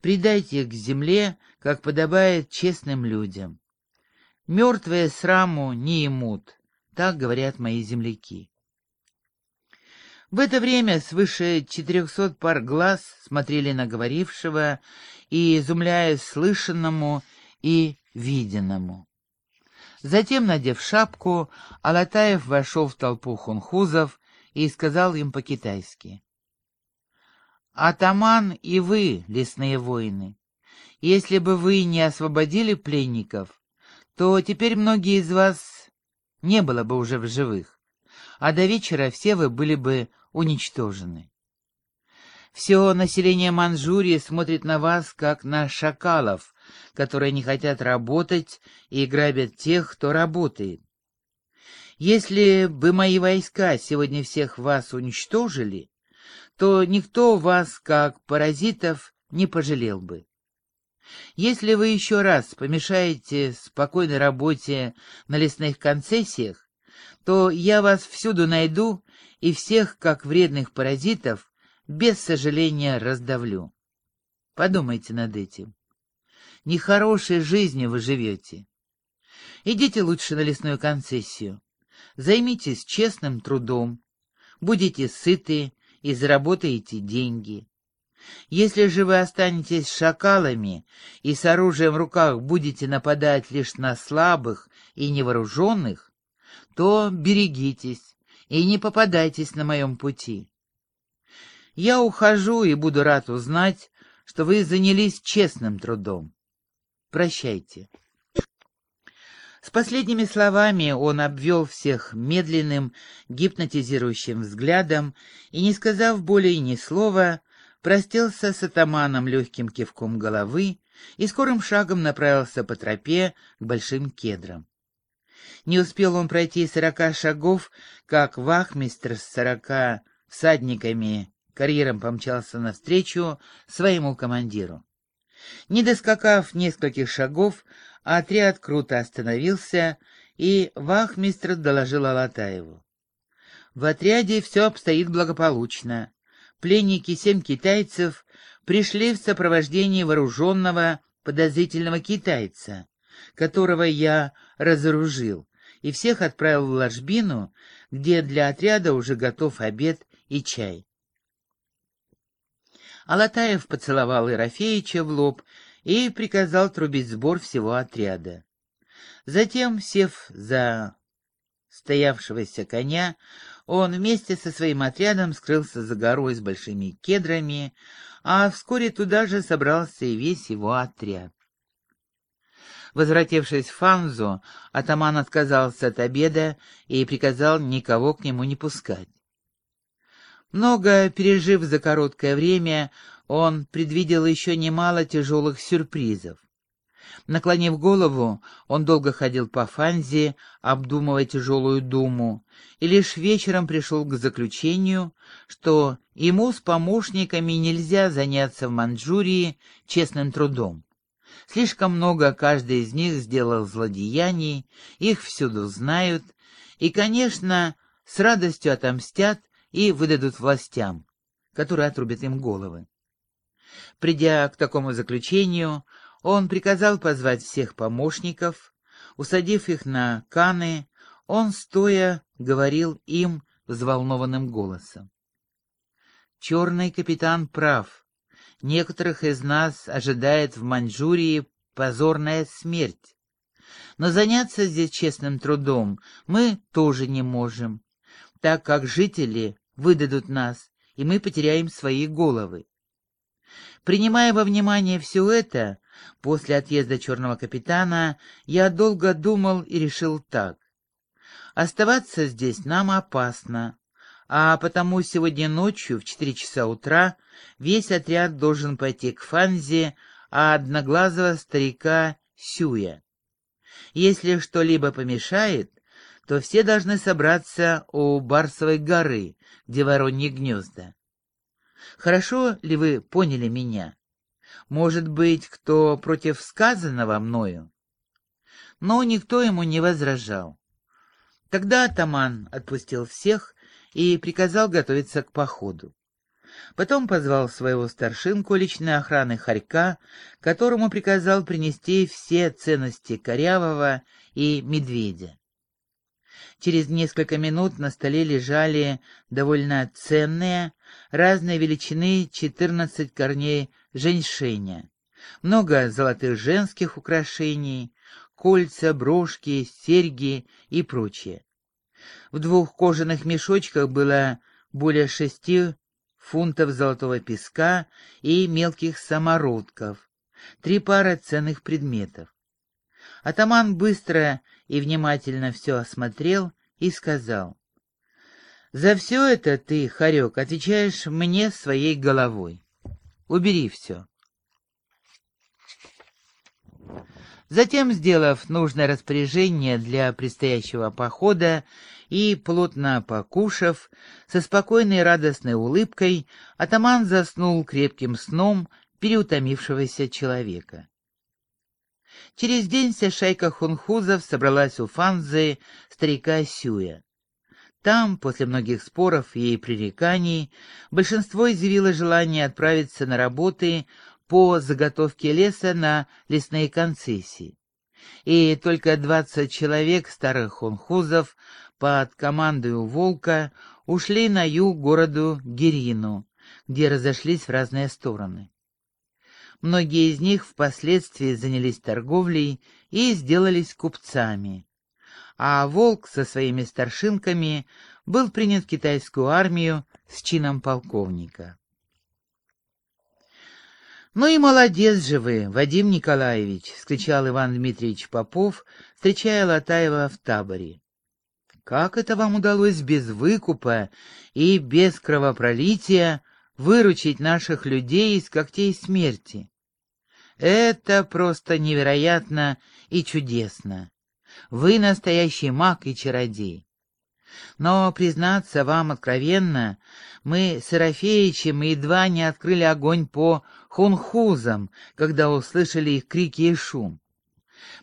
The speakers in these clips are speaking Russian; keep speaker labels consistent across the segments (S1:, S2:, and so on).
S1: Предайте их земле, как подобает честным людям. Мертвые сраму не имут, так говорят мои земляки. В это время свыше четырехсот пар глаз смотрели на говорившего и изумляясь слышанному и виденному. Затем, надев шапку, Алатаев вошел в толпу хунхузов и сказал им по-китайски. «Атаман и вы, лесные воины, если бы вы не освободили пленников, то теперь многие из вас не было бы уже в живых, а до вечера все вы были бы уничтожены. Все население Манчжурии смотрит на вас, как на шакалов, которые не хотят работать и грабят тех, кто работает. Если бы мои войска сегодня всех вас уничтожили, то никто вас, как паразитов, не пожалел бы. Если вы еще раз помешаете спокойной работе на лесных концессиях, то я вас всюду найду и всех, как вредных паразитов, без сожаления раздавлю. Подумайте над этим. Нехорошей жизнью вы живете. Идите лучше на лесную концессию. Займитесь честным трудом. Будете сыты и заработаете деньги. Если же вы останетесь шакалами и с оружием в руках будете нападать лишь на слабых и невооруженных, то берегитесь и не попадайтесь на моем пути. Я ухожу и буду рад узнать, что вы занялись честным трудом. Прощайте. С последними словами он обвел всех медленным, гипнотизирующим взглядом и, не сказав более ни слова, простился с атаманом легким кивком головы и скорым шагом направился по тропе к большим кедрам. Не успел он пройти сорока шагов, как вахмистр с сорока всадниками карьером помчался навстречу своему командиру. Не доскакав нескольких шагов, отряд круто остановился, и вахмистр доложил Алатаеву. В отряде все обстоит благополучно пленники семь китайцев пришли в сопровождении вооруженного подозрительного китайца, которого я разоружил, и всех отправил в ложбину, где для отряда уже готов обед и чай. Алатаев поцеловал Ерофеича в лоб и приказал трубить сбор всего отряда. Затем, сев за стоявшегося коня, он вместе со своим отрядом скрылся за горой с большими кедрами, а вскоре туда же собрался и весь его отряд. Возвратившись в Фанзу, атаман отказался от обеда и приказал никого к нему не пускать. Много пережив за короткое время, он предвидел еще немало тяжелых сюрпризов. Наклонив голову, он долго ходил по Фанзе, обдумывая тяжелую думу, и лишь вечером пришел к заключению, что ему с помощниками нельзя заняться в Манчжурии честным трудом. Слишком много каждый из них сделал злодеяний, их всюду знают, и, конечно, с радостью отомстят и выдадут властям, которые отрубят им головы. Придя к такому заключению, он приказал позвать всех помощников, усадив их на каны, он, стоя, говорил им взволнованным голосом. «Черный капитан прав. Некоторых из нас ожидает в Маньчжурии позорная смерть. Но заняться здесь честным трудом мы тоже не можем, так как жители выдадут нас, и мы потеряем свои головы. Принимая во внимание все это, После отъезда черного капитана я долго думал и решил так. Оставаться здесь нам опасно, а потому сегодня ночью в четыре часа утра весь отряд должен пойти к Фанзе, а одноглазого старика Сюя. Если что-либо помешает, то все должны собраться у Барсовой горы, где вороньи гнезда. Хорошо ли вы поняли меня? Может быть, кто против сказанного мною? Но никто ему не возражал. Тогда атаман отпустил всех и приказал готовиться к походу. Потом позвал своего старшинку личной охраны Харька, которому приказал принести все ценности Корявого и Медведя. Через несколько минут на столе лежали довольно ценные, разной величины 14 корней женьшеня, много золотых женских украшений, кольца, брошки, серьги и прочее. В двух кожаных мешочках было более шести фунтов золотого песка и мелких самородков, три пары ценных предметов. Атаман быстро и внимательно все осмотрел и сказал, «За все это ты, Харек, отвечаешь мне своей головой. Убери все». Затем, сделав нужное распоряжение для предстоящего похода и, плотно покушав, со спокойной радостной улыбкой, атаман заснул крепким сном переутомившегося человека. Через день вся шайка хунхузов собралась у Фанзы старика Сюя. Там, после многих споров и пререканий, большинство изъявило желание отправиться на работы по заготовке леса на лесные концессии. И только двадцать человек старых хунхузов под командой Волка ушли на юг городу Гирину, где разошлись в разные стороны. Многие из них впоследствии занялись торговлей и сделались купцами. А Волк со своими старшинками был принят в китайскую армию с чином полковника. «Ну и молодец же вы, Вадим Николаевич!» — скричал Иван Дмитриевич Попов, встречая Латаева в таборе. «Как это вам удалось без выкупа и без кровопролития выручить наших людей из когтей смерти? Это просто невероятно и чудесно. Вы настоящий маг и чародей. Но, признаться вам откровенно, мы с Ерофеичем едва не открыли огонь по хунхузам, когда услышали их крики и шум.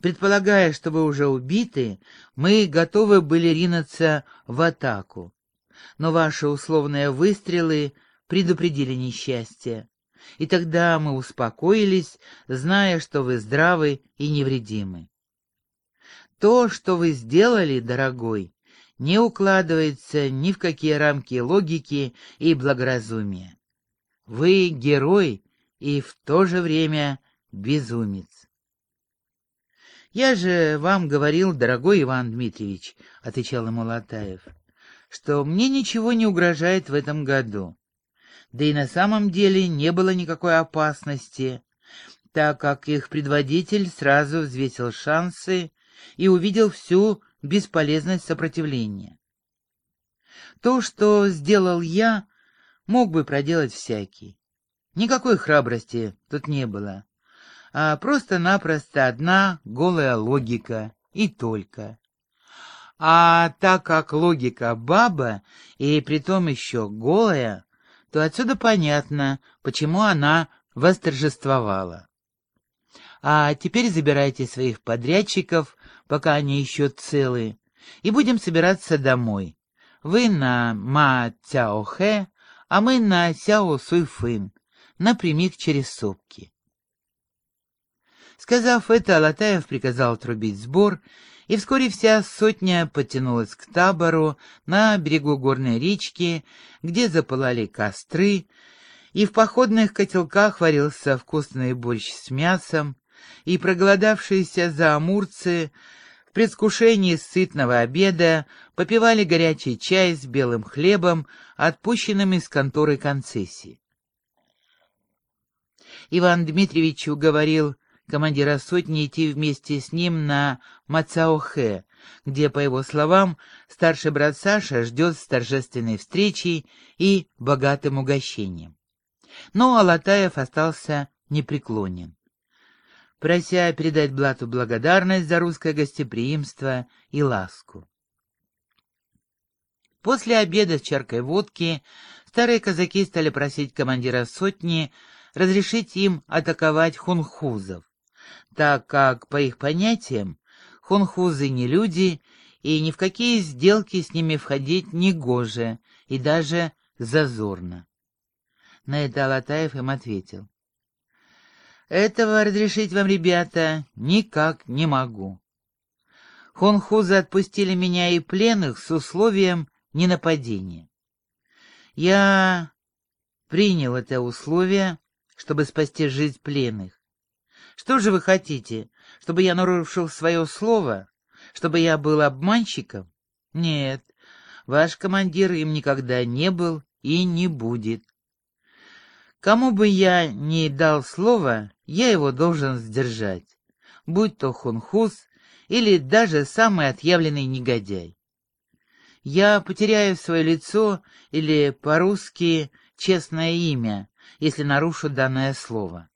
S1: Предполагая, что вы уже убиты, мы готовы были ринуться в атаку. Но ваши условные выстрелы предупредили несчастье. И тогда мы успокоились, зная, что вы здравы и невредимы. То, что вы сделали, дорогой, не укладывается ни в какие рамки логики и благоразумия. Вы герой и в то же время безумец. «Я же вам говорил, дорогой Иван Дмитриевич», — отвечал ему Латаев, — «что мне ничего не угрожает в этом году. Да и на самом деле не было никакой опасности, так как их предводитель сразу взвесил шансы и увидел всю бесполезность сопротивления. То, что сделал я, мог бы проделать всякий. Никакой храбрости тут не было, а просто-напросто одна голая логика и только. А так как логика баба, и притом еще голая, то отсюда понятно, почему она восторжествовала. А теперь забирайте своих подрядчиков, пока они еще целы, и будем собираться домой. Вы на Ма Цяохэ, а мы на Сяо Суйфын, напрямик через сопки. Сказав это, Алатаев приказал трубить сбор, и вскоре вся сотня подтянулась к табору на берегу горной речки, где запылали костры, и в походных котелках варился вкусный борщ с мясом, и проголодавшиеся заамурцы в предвкушении сытного обеда попивали горячий чай с белым хлебом, отпущенным из конторы концессии. Иван Дмитриевич уговорил командира сотни идти вместе с ним на Мацаохе, где, по его словам, старший брат Саша ждет с торжественной встречей и богатым угощением. Но Алатаев остался непреклонен прося передать Блату благодарность за русское гостеприимство и ласку. После обеда с чаркой водки старые казаки стали просить командира сотни разрешить им атаковать хунхузов, так как, по их понятиям, хунхузы не люди, и ни в какие сделки с ними входить не гоже и даже зазорно. На это Алатаев им ответил. «Этого разрешить вам, ребята, никак не могу. Хонхузы отпустили меня и пленных с условием ненападения. Я принял это условие, чтобы спасти жизнь пленных. Что же вы хотите, чтобы я нарушил свое слово? Чтобы я был обманщиком? Нет, ваш командир им никогда не был и не будет. Кому бы я ни дал слово, я его должен сдержать, будь то хунхус или даже самый отъявленный негодяй. Я потеряю свое лицо или по-русски честное имя, если нарушу данное слово.